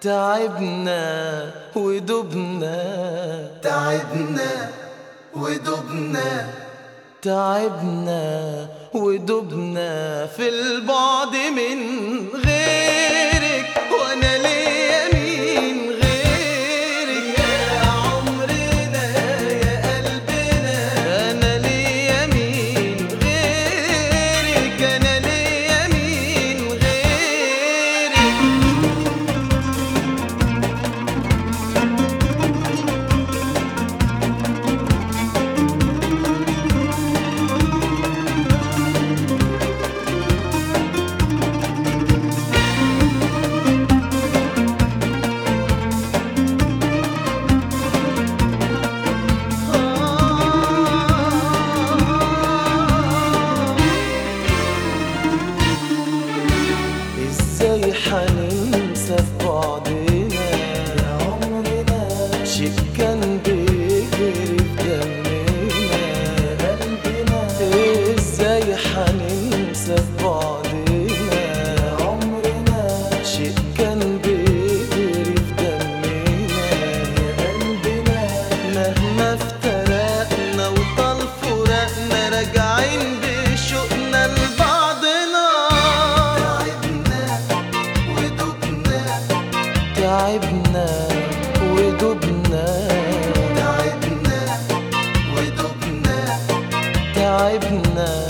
تعبنا ودبنا. تعبنا ودبنا. تعبنا ودبنا في البعد من غير ننسى بعضنا عمرنا شيء كان بيجري في دمنا يا قلبنا مهما افترقنا وطال فراقنا راجعين بشوقنا لبعضنا. تعبنا ودوبنا تعبنا ودوبنا تعبنا ودوبنا تعبنا